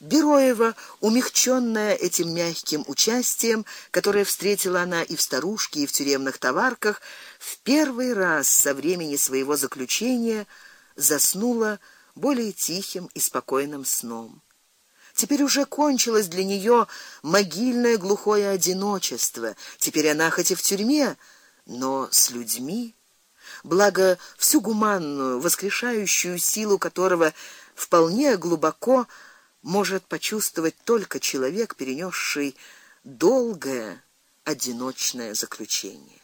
Бероева, умягченная этим мягким участием, которое встретила она и в старушке, и в тюремных товарках, в первый раз со времени своего заключения заснула более тихим и спокойным сном. Теперь уже кончилось для нее могильное глухое одиночество. Теперь она хоть и в тюрьме, но с людьми, благо всю гуманную, воскрешающую силу которого вполне глубоко может почувствовать только человек, перенесший долгое одиночное заключение.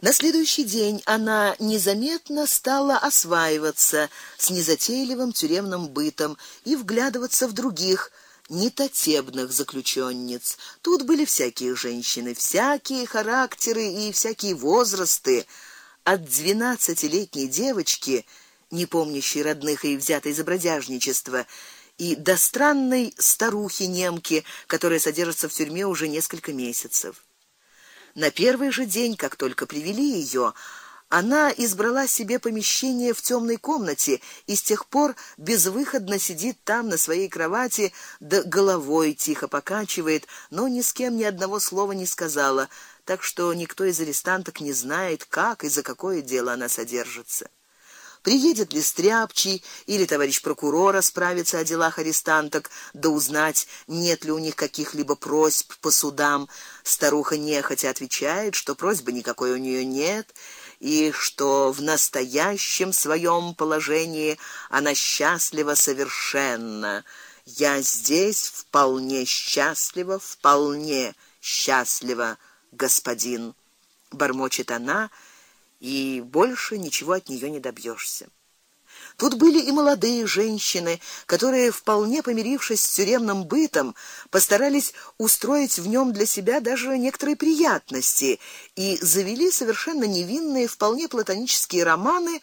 На следующий день она незаметно стала осваиваться с незатейливым тюремным бытом и вглядываться в других нетотебных заключенниц. Тут были всякие женщины, всякие характеры и всякие возрасты, от двенадцатилетней девочки, не помнящей родных и взятой за бродяжничество, и до странной старухи-немки, которая содержится в тюрьме уже несколько месяцев. На первый же день, как только привели ее, она избрала себе помещение в темной комнате и с тех пор безвыходно сидит там на своей кровати, да головой тихо покачивает, но ни с кем ни одного слова не сказала, так что никто из арестанток не знает, как и за какое дело она содержится. Приедет ли стряпчий или товарищ прокурора справиться о делах арестанток, да узнать, нет ли у них каких-либо просьб по судам. Старуха нехотя отвечает, что просьбы никакой у нее нет и что в настоящем своем положении она счастлива совершенно. Я здесь вполне счастлива, вполне счастлива, господин, бормочет она и больше ничего от нее не добьешься. Тут были и молодые женщины, которые вполне помирившись с тюремным бытом, постарались устроить в нем для себя даже некоторые приятности и завели совершенно невинные, вполне платонические романы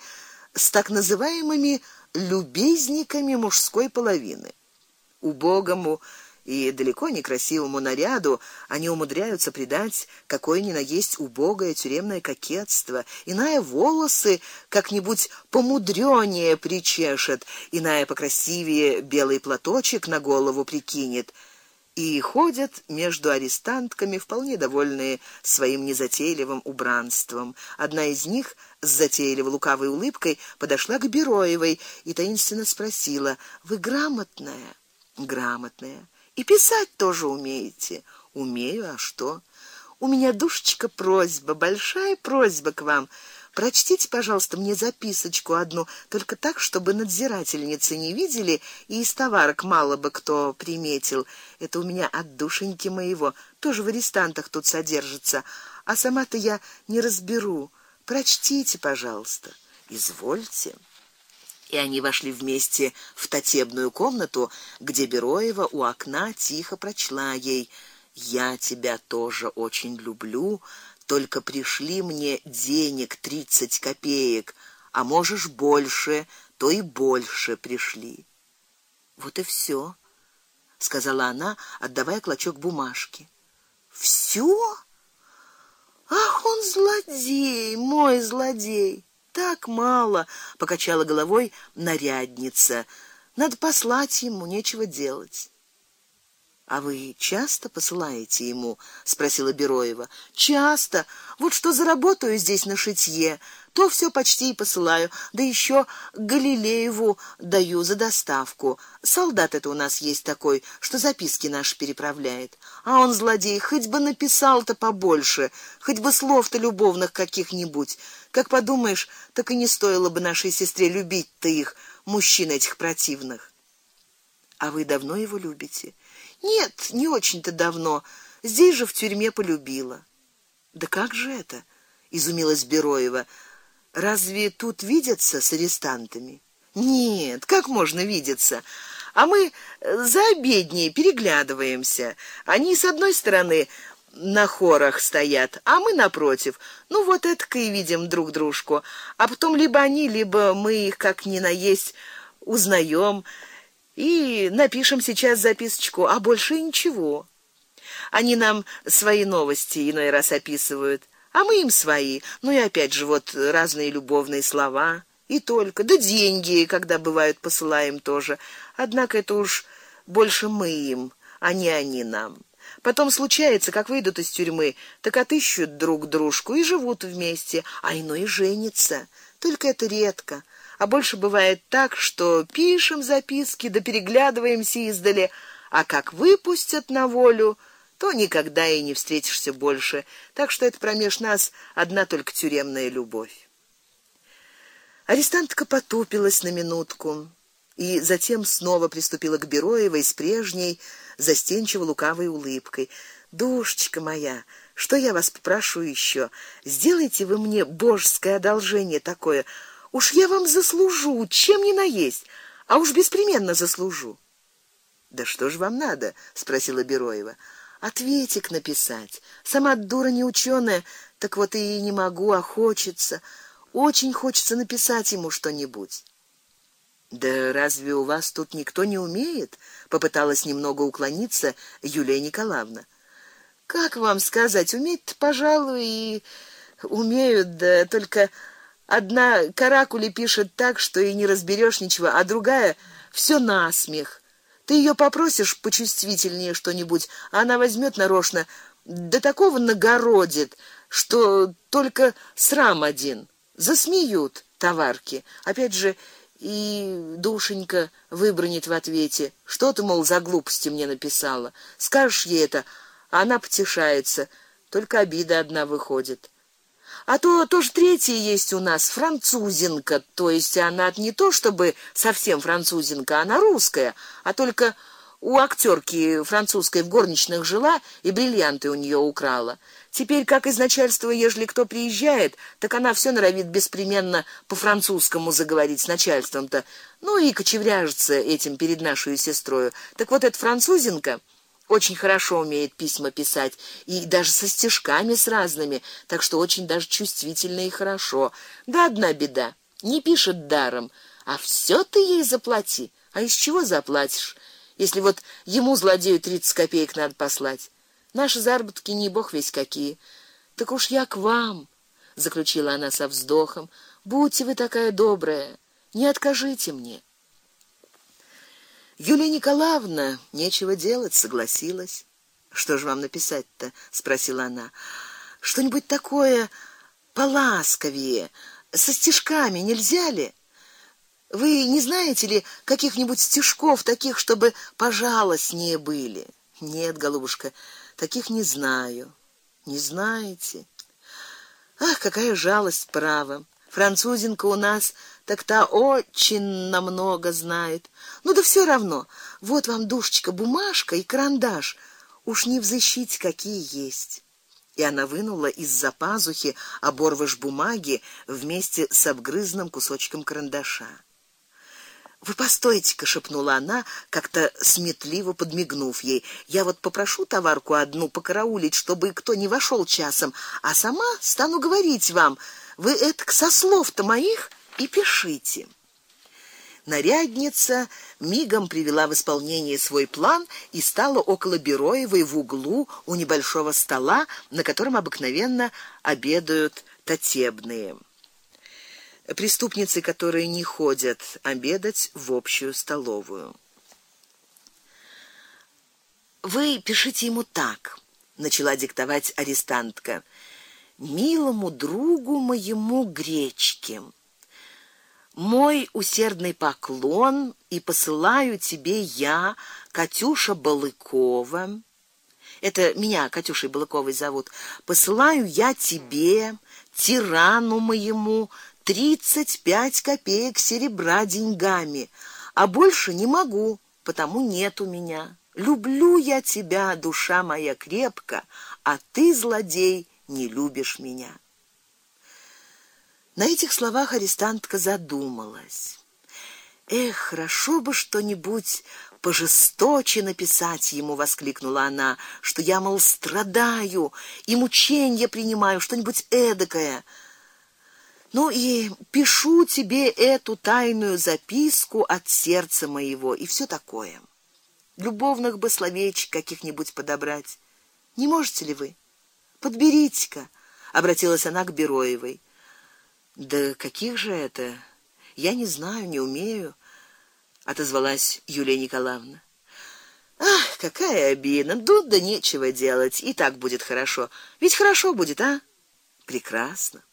с так называемыми любезниками мужской половины. Убогому и далеко не красивому наряду они умудряются придать какое ни на есть убогое тюремное кокетство, иная волосы как-нибудь помудрёнее причешет, иная покрасивее белый платочек на голову прикинет и ходят между арестантками вполне довольные своим незатейливым убранством. Одна из них с затейливой лукавой улыбкой подошла к Бероевой и таинственно спросила: "Вы грамотная?" "Грамотная. И писать тоже умеете? Умею, а что? У меня душечка просьба, большая просьба к вам. Прочтите, пожалуйста, мне записочку одну, только так, чтобы надзирательницы не видели и из товарок мало бы кто приметил. Это у меня от душеньки моего, тоже в арестантах тут содержится, а сама-то я не разберу. Прочтите, пожалуйста. Извольте и они вошли вместе в татебную комнату, где Бероева у окна тихо прочла ей: "Я тебя тоже очень люблю, только пришли мне денег тридцать копеек, а можешь больше, то и больше пришли". Вот и все, сказала она, отдавая клочок бумажки. Все? Ах, он злодей, мой злодей так мало, покачала головой нарядница. Надо послать ему, нечего делать. А вы часто посылаете ему, спросила Бероева. Часто. Вот что заработаю здесь на шитье, то все почти и посылаю, да еще Галилееву даю за доставку. Солдат это у нас есть такой, что записки наши переправляет. А он злодей, хоть бы написал-то побольше, хоть бы слов-то любовных каких-нибудь. Как подумаешь, так и не стоило бы нашей сестре любить-то их, мужчин этих противных. А вы давно его любите? Нет, не очень-то давно. Здесь же в тюрьме полюбила. Да как же это? изумилась Бероева. Разве тут видятся с арестантами? Нет, как можно видеться? А мы за обедней переглядываемся. Они с одной стороны на хорах стоят, а мы напротив. Ну вот это и видим друг дружку. А потом либо они, либо мы их как ни на есть узнаем и напишем сейчас записочку, а больше ничего. Они нам свои новости иной раз описывают а мы им свои. Ну и опять же вот разные любовные слова И только, да деньги, когда бывают, посылаем тоже. Однако это уж больше мы им, а не они нам. Потом случается, как выйдут из тюрьмы, так отыщут друг дружку и живут вместе, а иной женится. Только это редко. А больше бывает так, что пишем записки, да переглядываемся издали, а как выпустят на волю, то никогда и не встретишься больше. Так что это промеж нас одна только тюремная любовь. Арестантка потупилась на минутку и затем снова приступила к Бероевой с прежней застенчиво лукавой улыбкой. Душечка моя, что я вас попрошу еще? Сделайте вы мне божеское одолжение такое. Уж я вам заслужу, чем ни наесть, а уж беспременно заслужу. Да что ж вам надо? спросила Бероева. Ответик написать. Сама дура не ученая, так вот и не могу, а хочется. Очень хочется написать ему что-нибудь. Да разве у вас тут никто не умеет? попыталась немного уклониться Юлия Николаевна. Как вам сказать, умеет, пожалуй, и умеют, да только одна каракули пишет так, что и не разберешь ничего, а другая все насмех. Ты ее попросишь почувствительнее что-нибудь, а она возьмет нарочно, до такого нагородит, что только срам один. Засмеют товарки. Опять же, и душенька выбранит в ответе: "Что ты мол за глупости мне написала?" Скажешь ей это, а она потешается, только обида одна выходит. А то тоже третья есть у нас французинка, то есть она не то чтобы совсем французинка, она русская, а только у актерки французской в горничных жила и бриллианты у нее украла. Теперь, как из начальства, ежели кто приезжает, так она все норовит беспременно по-французскому заговорить с начальством-то. Ну и кочевряжется этим перед нашей сестрой. Так вот эта французинка очень хорошо умеет письма писать и даже со стишками с разными, так что очень даже чувствительно и хорошо. Да одна беда: не пишет даром, а все ты ей заплати. А из чего заплатишь, если вот ему злодею 30 копеек надо послать? Наши заработки не бог весь какие. Так уж я к вам, заключила она со вздохом. Будьте вы такая добрая, не откажите мне. Юлия Николаевна, нечего делать, согласилась. Что же вам написать-то, спросила она. Что-нибудь такое поласковее, со стишками нельзя ли? Вы не знаете ли каких-нибудь стишков таких, чтобы пожалостнее были? Нет, голубушка, таких не знаю. Не знаете? Ах, какая жалость, право. Французинка у нас так та очень намного знает. Ну да все равно. Вот вам душечка, бумажка и карандаш. Уж не взыщите, какие есть. И она вынула из-за пазухи оборвыш бумаги вместе с обгрызным кусочком карандаша. Вы постойте-ка, шепнула она, как-то сметливо подмигнув ей. Я вот попрошу товарку одну покараулить, чтобы кто не вошел часом, а сама стану говорить вам. Вы это со слов-то моих и пишите. Нарядница мигом привела в исполнение свой план и стала около Бероевой в углу у небольшого стола, на котором обыкновенно обедают татебные преступницы, которые не ходят обедать в общую столовую. Вы пишите ему так, начала диктовать арестантка. Милому другу моему гречке. Мой усердный поклон и посылаю тебе я, Катюша Балыкова. Это меня Катюшей Балыковой зовут. Посылаю я тебе, тирану моему, тридцать пять копеек серебра деньгами, а больше не могу, потому нет у меня. Люблю я тебя, душа моя крепко, а ты, злодей, не любишь меня. На этих словах арестантка задумалась. Эх, хорошо бы что-нибудь пожесточе написать ему, воскликнула она, что я мол страдаю и мучения принимаю, что-нибудь эдакое. Ну и пишу тебе эту тайную записку от сердца моего и все такое. Любовных бы словечек каких-нибудь подобрать. Не можете ли вы? Подберите-ка, обратилась она к Бероевой. Да каких же это? Я не знаю, не умею, отозвалась Юлия Николаевна. Ах, какая обидно. Тут да нечего делать, и так будет хорошо. Ведь хорошо будет, а? Прекрасно.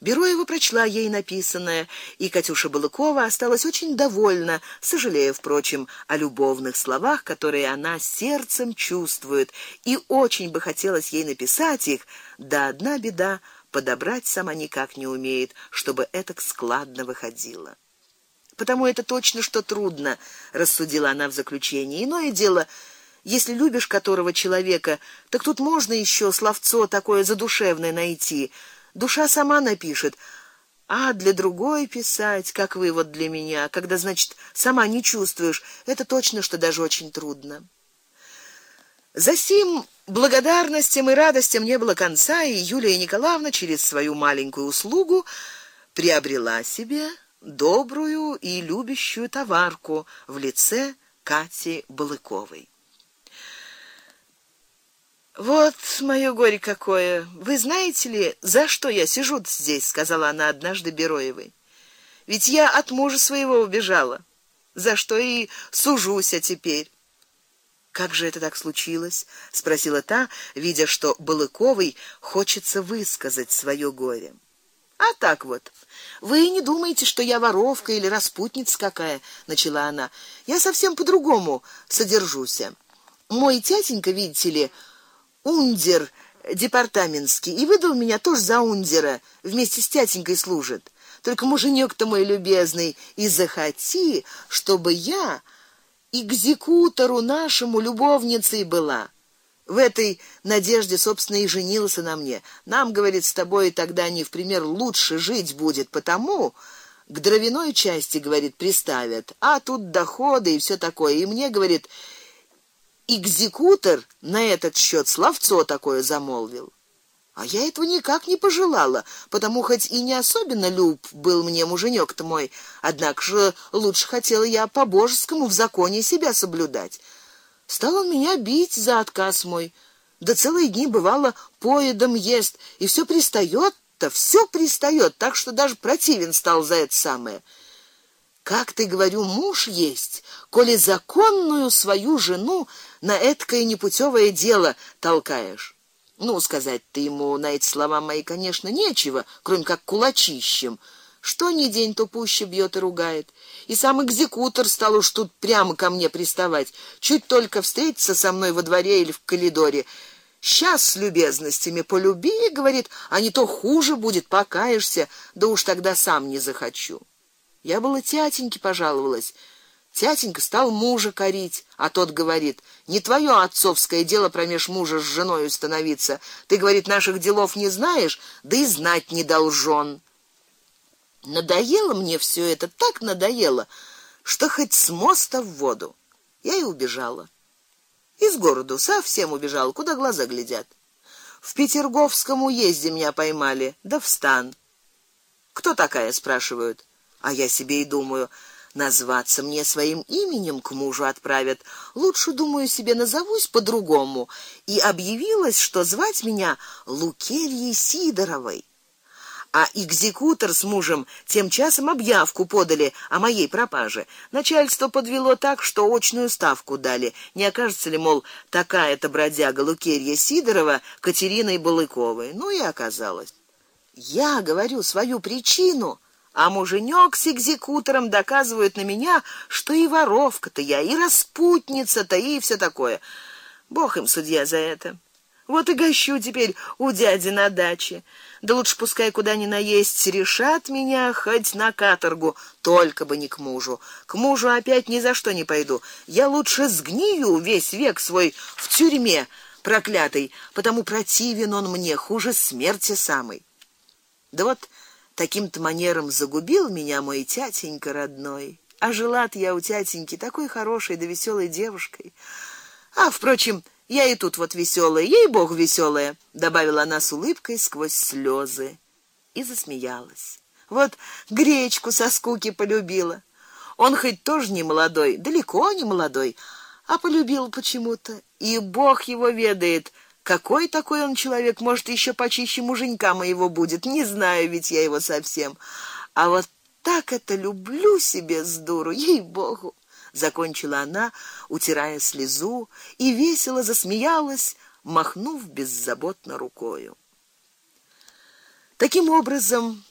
Бероева прочла ей написанное, и Катюша Балыкова осталась очень довольна, сожалея, впрочем, о любовных словах, которые она сердцем чувствует, и очень бы хотелось ей написать их, да одна беда подобрать сама никак не умеет, чтобы это складно выходило. Потому это точно что трудно, рассудила она в заключении. Иное дело, если любишь которого человека, так тут можно еще словцо такое задушевное найти душа сама напишет. А для другой писать, как вы вот для меня, когда, значит, сама не чувствуешь, это точно, что даже очень трудно. За сим благодарностям и радостям не было конца, и Юлия Николаевна через свою маленькую услугу приобрела себе добрую и любящую товарку в лице Кати Балыковой. Вот моё горе какое. Вы знаете ли, за что я сижу здесь, сказала она однажды Бероевой. Ведь я от мужа своего убежала. За что и сужусь а теперь. Как же это так случилось? спросила та, видя, что Балыковой хочется высказать своё горе. А так вот. Вы не думаете, что я воровка или распутница какая, начала она. Я совсем по-другому содержусь. Мой тятенька, видите ли, ундер департаментский и выдал меня тоже за ундера, вместе с тятенькой служит. Только муженек-то мой любезный, и захоти, чтобы я экзекутору нашему любовницей была. В этой надежде, собственно, и женился на мне. Нам, говорит, с тобой тогда не в пример лучше жить будет, потому к дровяной части, говорит, приставят, а тут доходы и все такое. И мне, говорит, экзекутор на этот счет словцо такое замолвил. А я этого никак не пожелала, потому хоть и не особенно люб был мне муженек-то мой, однако же лучше хотела я по-божескому в законе себя соблюдать. Стал он меня бить за отказ мой. Да целые дни бывало поедом ест, и все пристаёт-то, все пристаёт, так что даже противен стал за это самое. Как ты говорю, муж есть, коли законную свою жену на эткое непутевое дело толкаешь. Ну, сказать ты ему на эти слова мои, конечно, нечего, кроме как кулачищем. Что ни день, то пуще бьет и ругает. И сам экзекутор стал уж тут прямо ко мне приставать. Чуть только встретиться со мной во дворе или в коридоре, Сейчас с любезностями полюби, говорит, а не то хуже будет, покаешься, да уж тогда сам не захочу. Я была тятеньке пожаловалась. Тятенька стал мужа корить, а тот говорит: "Не твое отцовское дело промеж мужа с женой установиться. Ты, говорит, наших делов не знаешь, да и знать не должен". Надоело мне все это, так надоело, что хоть с моста в воду. Я и убежала. Из города совсем убежал, куда глаза глядят. В Петерговском уезде меня поймали, да в стан. Кто такая, спрашивают. А я себе и думаю, назваться мне своим именем к мужу отправят. Лучше, думаю, себе назовусь по-другому. И объявилось, что звать меня Лукерьей Сидоровой. А экзекутор с мужем тем часом объявку подали о моей пропаже. Начальство подвело так, что очную ставку дали. Не окажется ли, мол, такая-то бродяга Лукерья Сидорова Катериной Балыковой. Ну и оказалось. Я говорю свою причину, а муженек с экзекутором доказывают на меня, что и воровка-то я, и распутница-то, и все такое. Бог им судья за это. Вот и гощу теперь у дяди на даче. Да лучше пускай куда ни наесть, решат меня хоть на каторгу, только бы не к мужу. К мужу опять ни за что не пойду. Я лучше сгнию весь век свой в тюрьме проклятый, потому противен он мне хуже смерти самой. Да вот Таким-то манером загубил меня мой тятенька родной. А жила я у тятеньки такой хорошей да веселой девушкой. А впрочем, я и тут вот веселая, ей-богу веселая, добавила она с улыбкой сквозь слезы и засмеялась. Вот гречку со скуки полюбила. Он хоть тоже не молодой, далеко не молодой, а полюбил почему-то, и Бог его ведает, какой такой он человек, может, еще почище муженька моего будет, не знаю, ведь я его совсем. А вот Так это люблю себе с дуру, ей-богу, закончила она, утирая слезу, и весело засмеялась, махнув беззаботно рукою. Таким образом,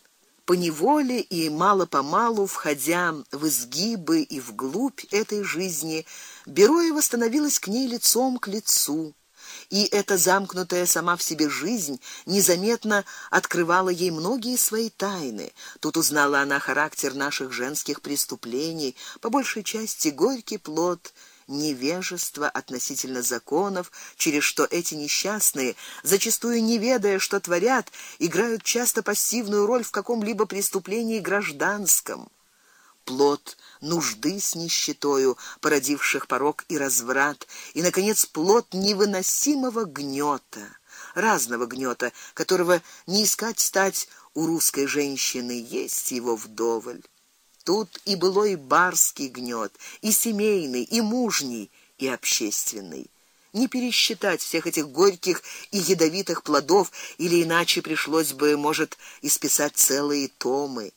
по неволе и мало-помалу входя в изгибы и вглубь этой жизни, Бероева становилась к ней лицом к лицу, и эта замкнутая сама в себе жизнь незаметно открывала ей многие свои тайны. Тут узнала она характер наших женских преступлений, по большей части горький плод невежества относительно законов, через что эти несчастные, зачастую не ведая, что творят, играют часто пассивную роль в каком-либо преступлении гражданском. Плод нужды с нищетою, породивших порок и разврат, и наконец плод невыносимого гнёта, разного гнёта, которого не искать стать у русской женщины, есть его вдоволь. Тут и былой барский гнёт, и семейный, и мужний, и общественный. Не пересчитать всех этих горьких и ядовитых плодов, или иначе пришлось бы, может, исписать целые томы.